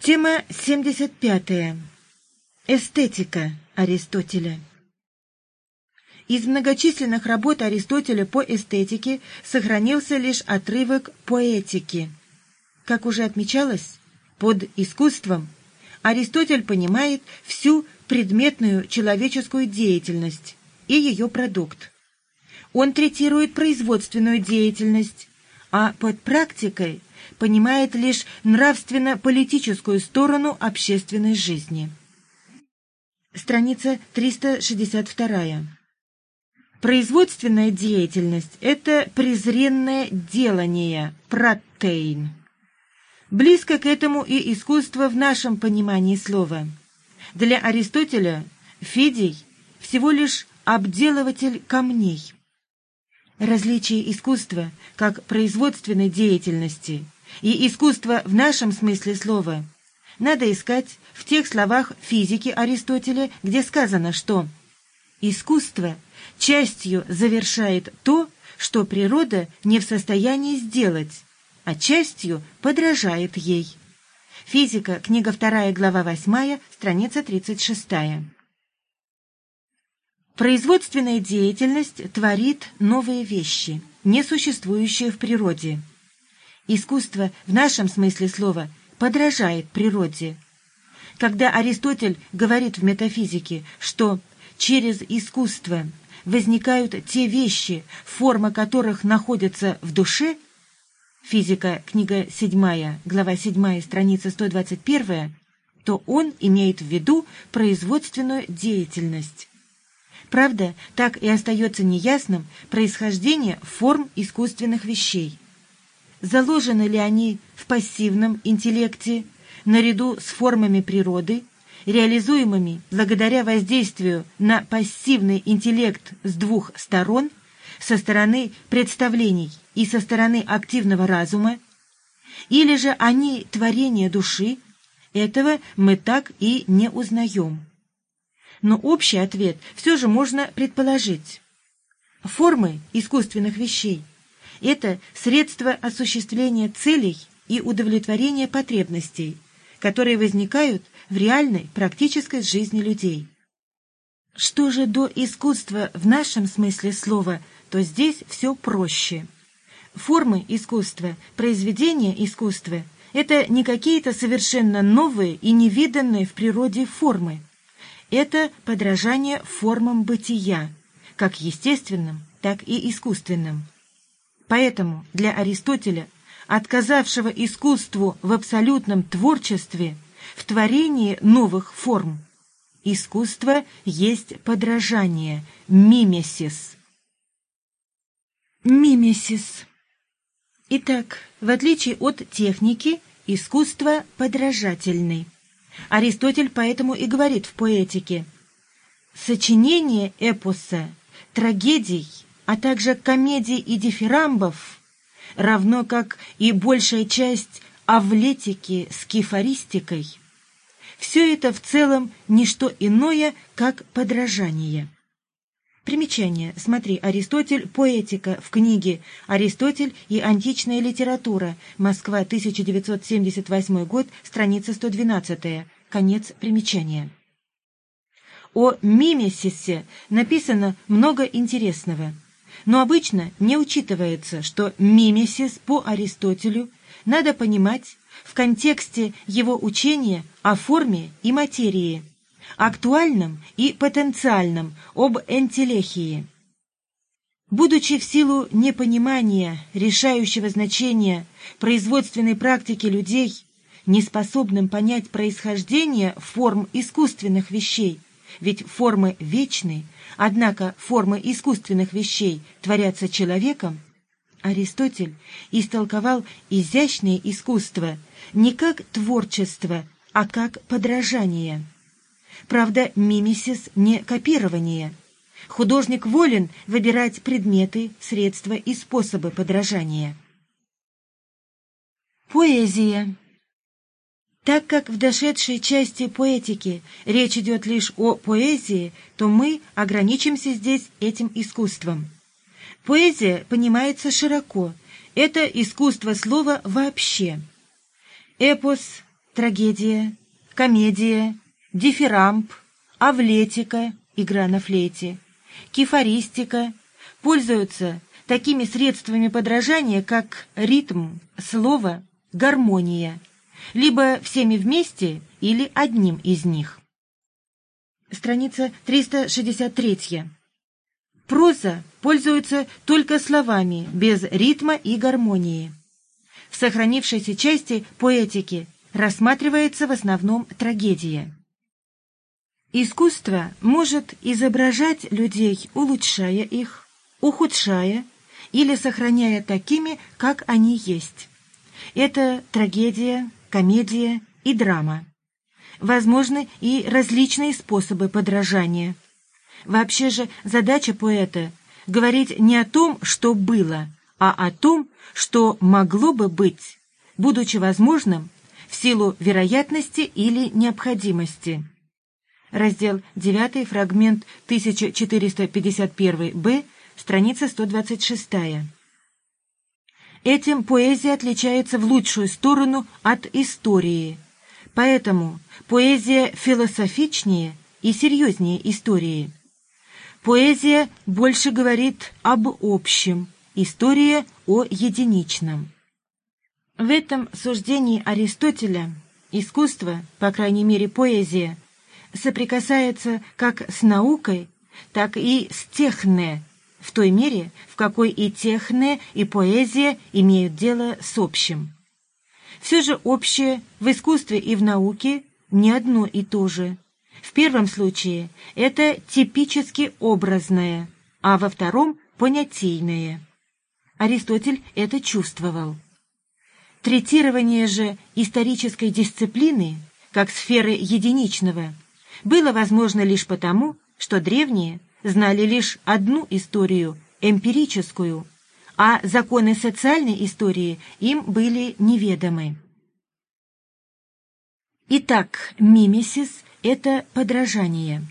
Тема 75. Эстетика Аристотеля. Из многочисленных работ Аристотеля по эстетике сохранился лишь отрывок поэтики. Как уже отмечалось, под искусством Аристотель понимает всю предметную человеческую деятельность и ее продукт. Он третирует производственную деятельность, а под практикой понимает лишь нравственно-политическую сторону общественной жизни. Страница 362. Производственная деятельность – это презренное делание, протейн. Близко к этому и искусство в нашем понимании слова. Для Аристотеля Фидий – всего лишь обделыватель камней. Различие искусства как производственной деятельности и искусства в нашем смысле слова надо искать в тех словах физики Аристотеля, где сказано, что искусство частью завершает то, что природа не в состоянии сделать, а частью подражает ей. Физика, книга 2, глава 8, страница 36. Производственная деятельность творит новые вещи, не существующие в природе. Искусство в нашем смысле слова подражает природе. Когда Аристотель говорит в метафизике, что через искусство возникают те вещи, форма которых находится в душе, физика, книга 7, глава 7, страница 121, то он имеет в виду производственную деятельность. Правда, так и остается неясным происхождение форм искусственных вещей. Заложены ли они в пассивном интеллекте наряду с формами природы, реализуемыми благодаря воздействию на пассивный интеллект с двух сторон, со стороны представлений и со стороны активного разума, или же они творение души, этого мы так и не узнаем но общий ответ все же можно предположить. Формы искусственных вещей – это средства осуществления целей и удовлетворения потребностей, которые возникают в реальной практической жизни людей. Что же до искусства в нашем смысле слова, то здесь все проще. Формы искусства, произведения искусства – это не какие-то совершенно новые и невиданные в природе формы – это подражание формам бытия, как естественным, так и искусственным. Поэтому для Аристотеля, отказавшего искусству в абсолютном творчестве, в творении новых форм, искусство есть подражание, мимесис. Мимесис. Итак, в отличие от техники, искусство подражательный. Аристотель поэтому и говорит в поэтике «Сочинение эпоса, трагедий, а также комедий и дифирамбов, равно как и большая часть авлетики с кефаристикой, все это в целом не что иное, как подражание». Примечание. Смотри, Аристотель. Поэтика. В книге «Аристотель и античная литература». Москва, 1978 год, страница 112. Конец примечания. О мимесисе написано много интересного, но обычно не учитывается, что мимесис по Аристотелю надо понимать в контексте его учения о форме и материи, актуальном и потенциальном об энтелехии. Будучи в силу непонимания решающего значения производственной практики людей – неспособным понять происхождение форм искусственных вещей, ведь формы вечны, однако формы искусственных вещей творятся человеком, Аристотель истолковал изящное искусство не как творчество, а как подражание. Правда, мимесис не копирование. Художник волен выбирать предметы, средства и способы подражания. Поэзия так как в дошедшей части поэтики речь идет лишь о поэзии, то мы ограничимся здесь этим искусством. Поэзия понимается широко. Это искусство слова вообще. Эпос, трагедия, комедия, дифирамб, авлетика, игра на флейте, кефаристика пользуются такими средствами подражания, как ритм, слово, гармония, либо всеми вместе или одним из них. Страница 363. Проза пользуется только словами, без ритма и гармонии. В сохранившейся части поэтики рассматривается в основном трагедия. Искусство может изображать людей, улучшая их, ухудшая или сохраняя такими, как они есть. Это трагедия, комедия и драма. Возможны и различные способы подражания. Вообще же задача поэта — говорить не о том, что было, а о том, что могло бы быть, будучи возможным в силу вероятности или необходимости. Раздел 9, фрагмент 1451-б, страница 126. Этим поэзия отличается в лучшую сторону от истории. Поэтому поэзия философичнее и серьезнее истории. Поэзия больше говорит об общем, история о единичном. В этом суждении Аристотеля искусство, по крайней мере поэзия, соприкасается как с наукой, так и с техне, в той мере, в какой и техне, и поэзия имеют дело с общим. Все же общее в искусстве и в науке не одно и то же. В первом случае это типически образное, а во втором – понятийное. Аристотель это чувствовал. Третирование же исторической дисциплины, как сферы единичного, было возможно лишь потому, что древние знали лишь одну историю, эмпирическую, а законы социальной истории им были неведомы. Итак, мимесис – это подражание.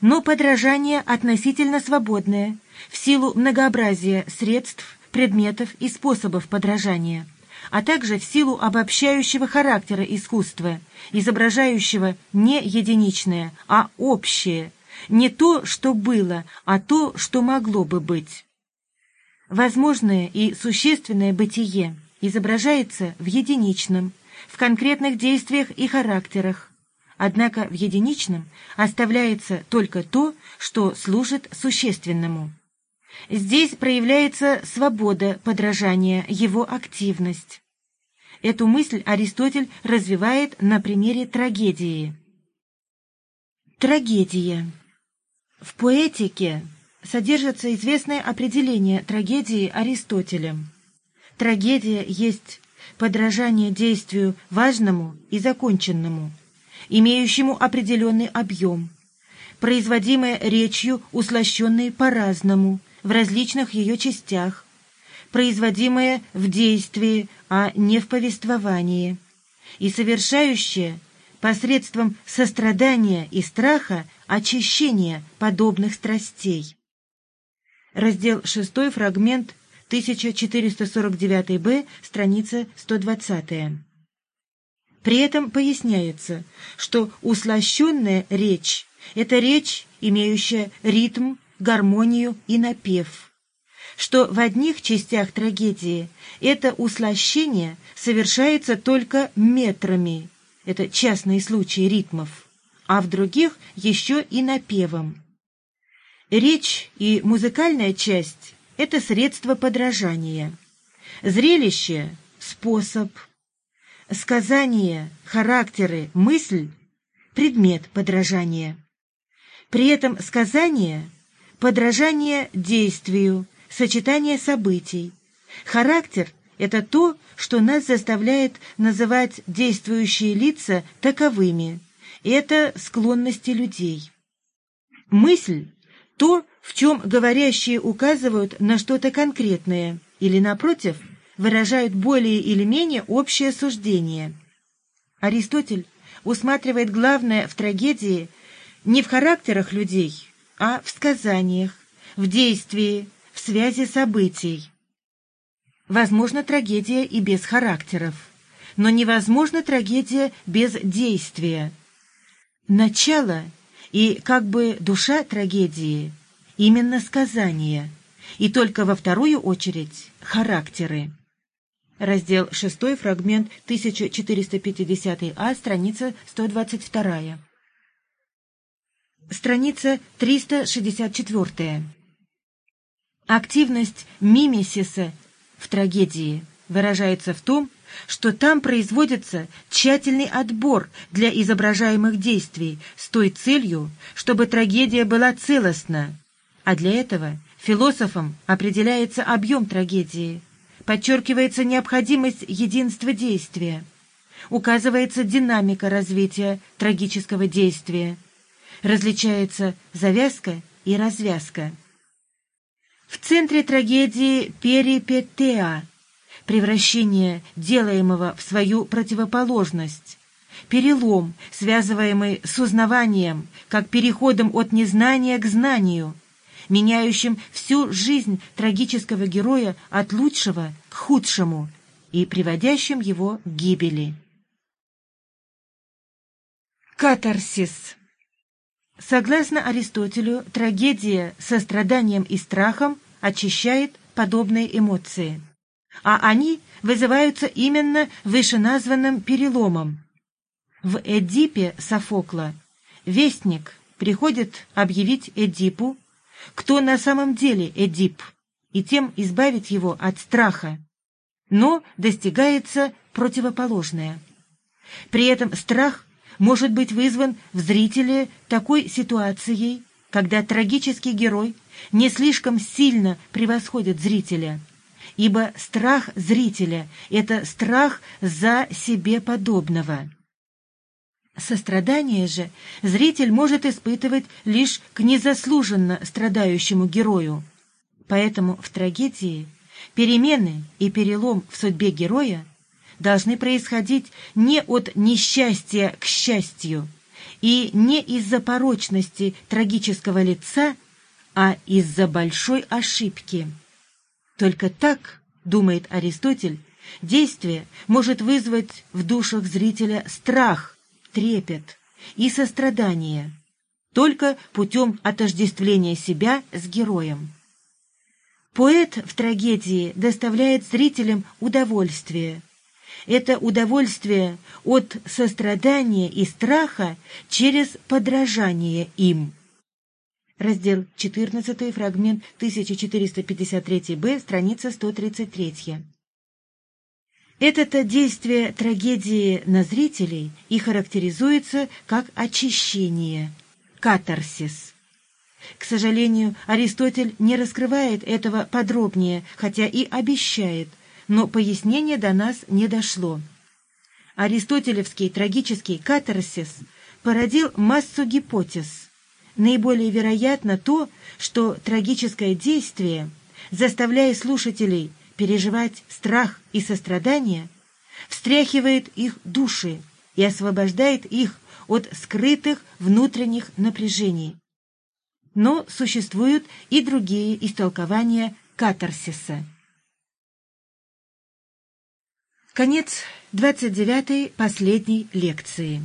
Но подражание относительно свободное, в силу многообразия средств, предметов и способов подражания, а также в силу обобщающего характера искусства, изображающего не единичное, а общее, не то, что было, а то, что могло бы быть. Возможное и существенное бытие изображается в единичном, в конкретных действиях и характерах, однако в единичном оставляется только то, что служит существенному. Здесь проявляется свобода подражания, его активность. Эту мысль Аристотель развивает на примере трагедии. Трагедия. В поэтике содержится известное определение трагедии Аристотелем. Трагедия есть подражание действию важному и законченному, имеющему определенный объем, производимое речью, услощенной по-разному, в различных ее частях, производимое в действии, а не в повествовании, и совершающее посредством сострадания и страха очищение подобных страстей. Раздел 6, фрагмент 1449-б, страница 120. При этом поясняется, что услощенная речь – это речь, имеющая ритм, гармонию и напев, что в одних частях трагедии это услощение совершается только метрами, это частные случаи ритмов, а в других еще и напевом. Речь и музыкальная часть – это средство подражания. Зрелище – способ. Сказание, характеры, мысль – предмет подражания. При этом сказание – подражание действию, сочетание событий. Характер – это то, что нас заставляет называть действующие лица таковыми. Это склонности людей. Мысль то, в чем говорящие указывают на что-то конкретное или, напротив, выражают более или менее общее суждение. Аристотель усматривает главное в трагедии не в характерах людей, а в сказаниях, в действии, в связи событий. Возможно, трагедия и без характеров. но невозможна трагедия без действия. Начало и как бы душа трагедии – именно сказание, и только во вторую очередь – характеры. Раздел 6, фрагмент 1450а, страница 122. Страница 364. Активность мимесиса в трагедии выражается в том, что там производится тщательный отбор для изображаемых действий с той целью, чтобы трагедия была целостна, а для этого философом определяется объем трагедии, подчеркивается необходимость единства действия, указывается динамика развития трагического действия, различается завязка и развязка. В центре трагедии перипетеа – превращение делаемого в свою противоположность, перелом, связываемый с узнаванием, как переходом от незнания к знанию, меняющим всю жизнь трагического героя от лучшего к худшему и приводящим его к гибели. Катарсис Согласно Аристотелю, трагедия со страданием и страхом очищает подобные эмоции, а они вызываются именно вышеназванным переломом. В Эдипе Софокла вестник приходит объявить Эдипу, кто на самом деле Эдип, и тем избавить его от страха. Но достигается противоположное. При этом страх может быть вызван в зрителе такой ситуацией, когда трагический герой не слишком сильно превосходит зрителя, ибо страх зрителя — это страх за себе подобного. Сострадание же зритель может испытывать лишь к незаслуженно страдающему герою. Поэтому в трагедии перемены и перелом в судьбе героя должны происходить не от несчастья к счастью и не из-за порочности трагического лица, а из-за большой ошибки. Только так, думает Аристотель, действие может вызвать в душах зрителя страх, трепет и сострадание, только путем отождествления себя с героем. Поэт в трагедии доставляет зрителям удовольствие, это удовольствие от сострадания и страха через подражание им. Раздел 14, фрагмент 1453б, страница 133. Это-то действие трагедии на зрителей и характеризуется как очищение, катарсис. К сожалению, Аристотель не раскрывает этого подробнее, хотя и обещает, но пояснение до нас не дошло. Аристотелевский трагический катарсис породил массу гипотез. Наиболее вероятно то, что трагическое действие, заставляя слушателей переживать страх и сострадание, встряхивает их души и освобождает их от скрытых внутренних напряжений. Но существуют и другие истолкования катарсиса. Конец 29-й последней лекции.